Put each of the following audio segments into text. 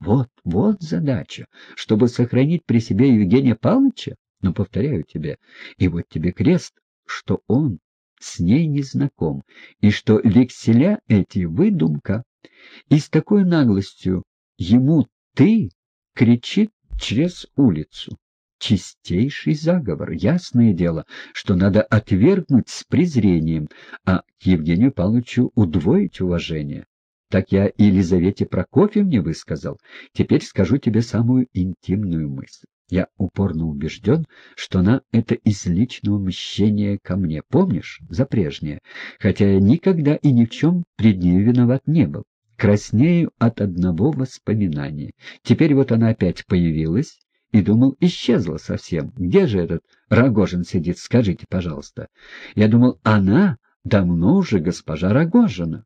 Вот, вот задача, чтобы сохранить при себе Евгения Павловича? Но повторяю тебе, и вот тебе крест, что он с ней не знаком, и что векселя эти — выдумка. И с такой наглостью ему «ты» кричит через улицу. Чистейший заговор. Ясное дело, что надо отвергнуть с презрением, а Евгению Павловичу удвоить уважение. Так я и Елизавете Прокофьевне высказал. Теперь скажу тебе самую интимную мысль. Я упорно убежден, что она это из личного мщения ко мне, помнишь, за прежнее, хотя я никогда и ни в чем пред ней виноват не был. Краснею от одного воспоминания. Теперь вот она опять появилась, и думал, исчезла совсем. Где же этот Рогожин сидит, скажите, пожалуйста. Я думал, она давно уже госпожа Рогожина.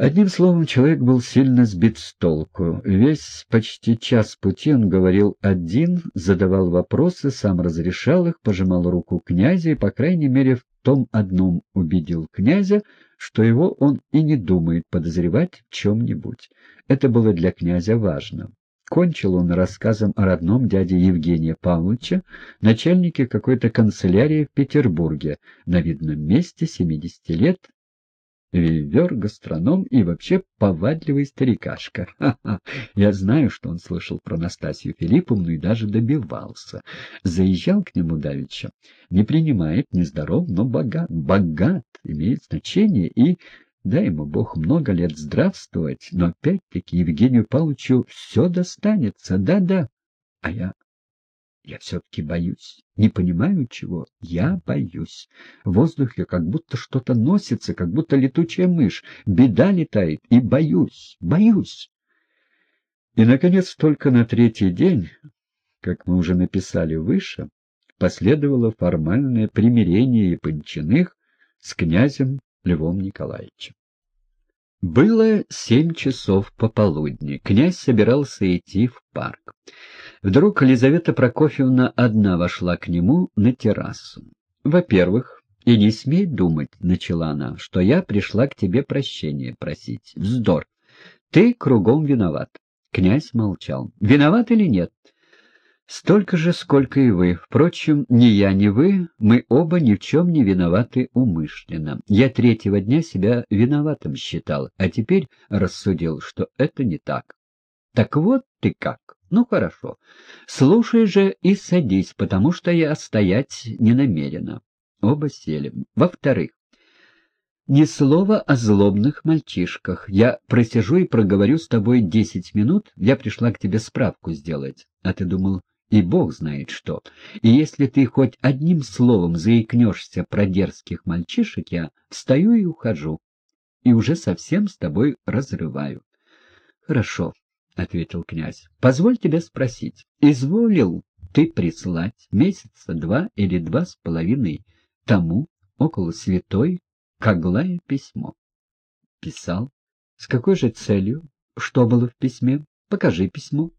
Одним словом, человек был сильно сбит с толку. Весь почти час пути он говорил один, задавал вопросы, сам разрешал их, пожимал руку князя и, по крайней мере, в том одном убедил князя, что его он и не думает подозревать в чем-нибудь. Это было для князя важно. Кончил он рассказом о родном дяде Евгения Павловича, начальнике какой-то канцелярии в Петербурге, на видном месте, 70 лет, вивер, гастроном и вообще повадливый старикашка. Ха-ха! Я знаю, что он слышал про Настасью Филипповну и даже добивался. Заезжал к нему давеча. Не принимает, нездоров, но богат. Богат имеет значение и... Дай ему Бог много лет здравствовать, но опять-таки Евгению Павловичу все достанется, да-да. А я я все-таки боюсь. Не понимаю чего. Я боюсь. В воздухе как будто что-то носится, как будто летучая мышь. Беда летает. И боюсь, боюсь. И, наконец, только на третий день, как мы уже написали выше, последовало формальное примирение Япончиных с князем Львом Николаевичем. Было семь часов пополудни. Князь собирался идти в парк. Вдруг Елизавета Прокофьевна одна вошла к нему на террасу. «Во-первых, и не смей думать, — начала она, — что я пришла к тебе прощения просить. Вздор! Ты кругом виноват». Князь молчал. «Виноват или нет?» Столько же, сколько и вы. Впрочем, ни я, ни вы, мы оба ни в чем не виноваты умышленно. Я третьего дня себя виноватым считал, а теперь рассудил, что это не так. Так вот ты как. Ну, хорошо. Слушай же и садись, потому что я стоять не намерена. Оба сели. Во-вторых, ни слова о злобных мальчишках. Я просижу и проговорю с тобой десять минут. Я пришла к тебе справку сделать. А ты думал, и бог знает что. И если ты хоть одним словом заикнешься про дерзких мальчишек, я встаю и ухожу, и уже совсем с тобой разрываю. — Хорошо, — ответил князь. — Позволь тебя спросить, изволил ты прислать месяца два или два с половиной тому около святой Каглая письмо? — Писал. — С какой же целью? Что было в письме? Покажи письмо.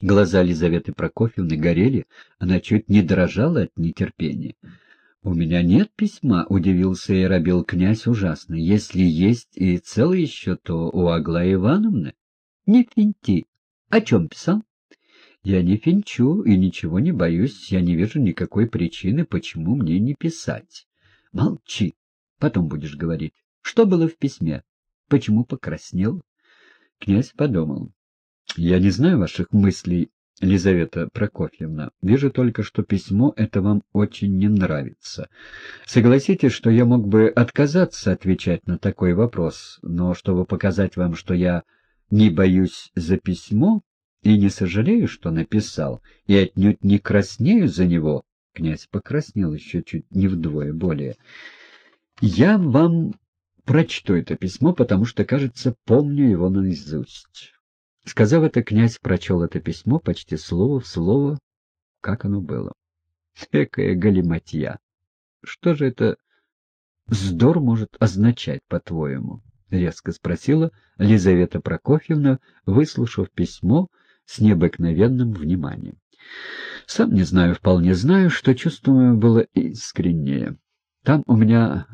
Глаза Лизаветы Прокофьевны горели, она чуть не дрожала от нетерпения. — У меня нет письма, — удивился и робил князь ужасно. — Если есть и целое еще, то у Аглаи Ивановны. — Не финти. О чем писал? — Я не финчу и ничего не боюсь. Я не вижу никакой причины, почему мне не писать. — Молчи. Потом будешь говорить. Что было в письме? Почему покраснел? Князь подумал. Я не знаю ваших мыслей, Лизавета Прокофьевна. Вижу только, что письмо это вам очень не нравится. Согласитесь, что я мог бы отказаться отвечать на такой вопрос, но чтобы показать вам, что я не боюсь за письмо и не сожалею, что написал, и отнюдь не краснею за него, князь покраснел еще чуть не вдвое более, я вам прочту это письмо, потому что, кажется, помню его наизусть. Сказав это, князь прочел это письмо почти слово в слово, как оно было. Экая галиматья! Что же это вздор может означать, по-твоему? — резко спросила Лизавета Прокофьевна, выслушав письмо с необыкновенным вниманием. — Сам не знаю, вполне знаю, что чувствую было искреннее. Там у меня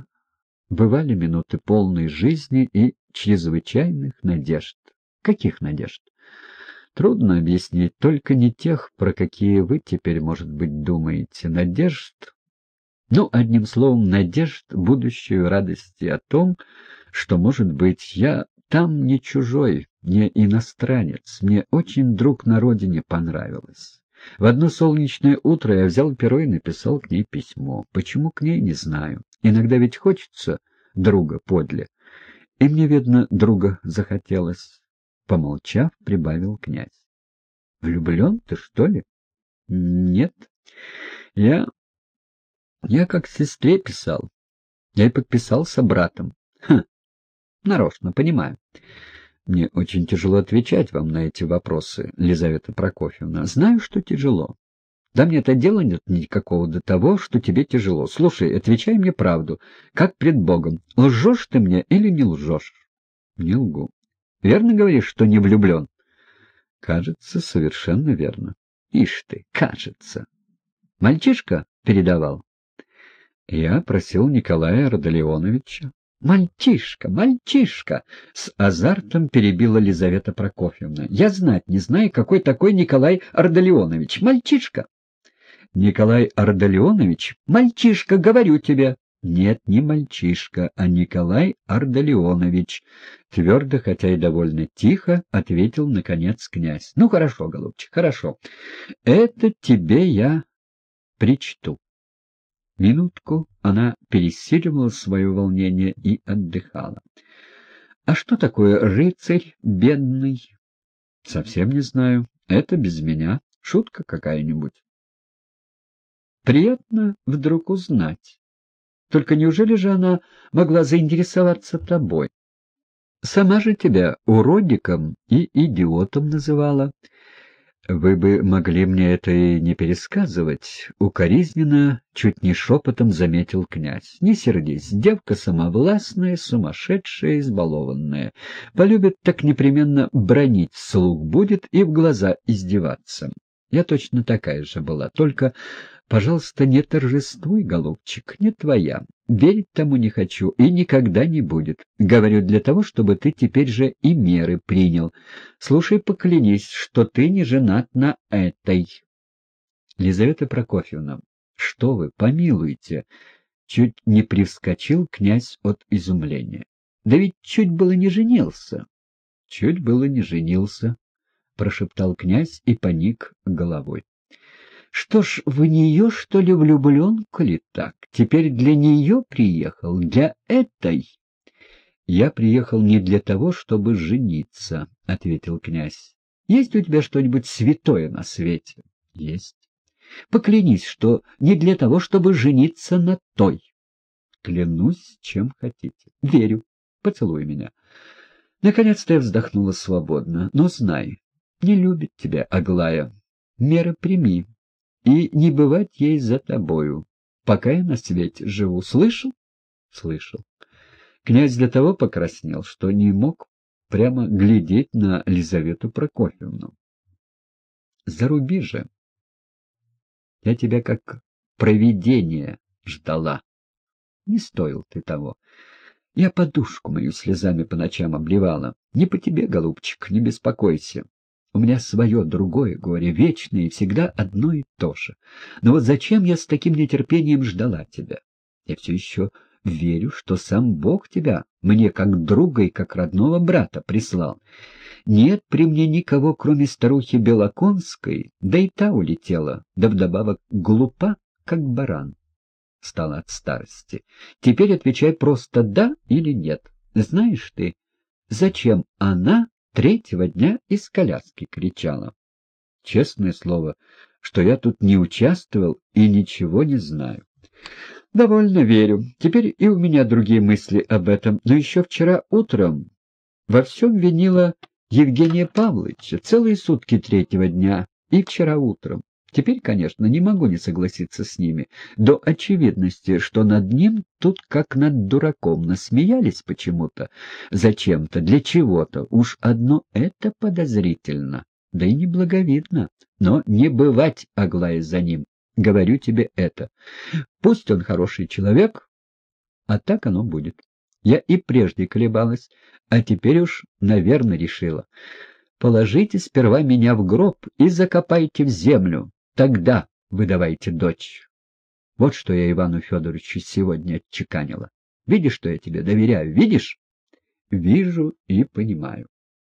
бывали минуты полной жизни и чрезвычайных надежд. Каких надежд? Трудно объяснить, только не тех, про какие вы теперь, может быть, думаете. Надежд... Ну, одним словом, надежд, будущую радости о том, что, может быть, я там не чужой, не иностранец. Мне очень друг на родине понравилось. В одно солнечное утро я взял перо и написал к ней письмо. Почему к ней, не знаю. Иногда ведь хочется друга подле. И мне, видно, друга захотелось. Помолчав, прибавил князь. — Влюблен ты, что ли? — Нет. Я... Я как сестре писал. Я и подписался братом. Хм. Нарочно, понимаю. Мне очень тяжело отвечать вам на эти вопросы, Лизавета Прокофьевна. Знаю, что тяжело. Да мне это дела нет никакого до того, что тебе тяжело. Слушай, отвечай мне правду, как пред Богом. Лжешь ты мне или не лжешь? Не лгу. Верно говоришь, что не влюблен? Кажется, совершенно верно. Ишь ты, кажется. Мальчишка передавал. Я просил Николая Родолеоновича. «Мальчишка, мальчишка!» — с азартом перебила Лизавета Прокофьевна. «Я знать не знаю, какой такой Николай Ардалионович. Мальчишка!» «Николай Ардалионович? Мальчишка, говорю тебе!» «Нет, не мальчишка, а Николай Ардалионович», — твердо, хотя и довольно тихо, ответил, наконец, князь. «Ну, хорошо, голубчик, хорошо. Это тебе я причту». Минутку она пересиливала свое волнение и отдыхала. «А что такое рыцарь бедный?» «Совсем не знаю. Это без меня. Шутка какая-нибудь». «Приятно вдруг узнать». Только неужели же она могла заинтересоваться тобой? Сама же тебя уродиком и идиотом называла. Вы бы могли мне это и не пересказывать. Укоризненно, чуть не шепотом заметил князь. Не сердись, девка самовластная, сумасшедшая, избалованная. Полюбит так непременно бронить слух будет и в глаза издеваться. Я точно такая же была, только Пожалуйста, не торжествуй, голубчик, не твоя. Верить тому не хочу и никогда не будет. Говорю для того, чтобы ты теперь же и меры принял. Слушай, поклянись, что ты не женат на этой. Лизавета Прокофьевна, что вы, помилуйте. Чуть не привскочил князь от изумления. Да ведь чуть было не женился. Чуть было не женился, прошептал князь и поник головой. Что ж, в нее, что ли, влюблен, коли так? Теперь для нее приехал, для этой? Я приехал не для того, чтобы жениться, — ответил князь. Есть у тебя что-нибудь святое на свете? Есть. Поклянись, что не для того, чтобы жениться на той. Клянусь, чем хотите. Верю. Поцелуй меня. Наконец-то я вздохнула свободно. Но знай, не любит тебя Аглая. Меры прими и не бывать ей за тобою, пока я на свете живу. Слышал? Слышал. Князь для того покраснел, что не мог прямо глядеть на Лизавету Прокофьевну. Заруби же. Я тебя как провидение ждала. Не стоил ты того. Я подушку мою слезами по ночам обливала. Не по тебе, голубчик, не беспокойся. У меня свое другое горе, вечное и всегда одно и то же. Но вот зачем я с таким нетерпением ждала тебя? Я все еще верю, что сам Бог тебя мне как друга и как родного брата прислал. Нет при мне никого, кроме старухи Белоконской, да и та улетела, да вдобавок глупа, как баран. Стала от старости. Теперь отвечай просто «да» или «нет». Знаешь ты, зачем она третьего дня из коляски кричала. Честное слово, что я тут не участвовал и ничего не знаю. Довольно верю. Теперь и у меня другие мысли об этом. Но еще вчера утром во всем винила Евгения Павловича. Целые сутки третьего дня и вчера утром. Теперь, конечно, не могу не согласиться с ними. До очевидности, что над ним тут как над дураком насмеялись почему-то, зачем-то, для чего-то. Уж одно это подозрительно, да и неблаговидно. Но не бывать, Аглая, за ним. Говорю тебе это. Пусть он хороший человек, а так оно будет. Я и прежде колебалась, а теперь уж, наверное, решила. Положите сперва меня в гроб и закопайте в землю, тогда выдавайте дочь. Вот что я Ивану Федоровичу сегодня отчеканила. Видишь, что я тебе доверяю, видишь? Вижу и понимаю.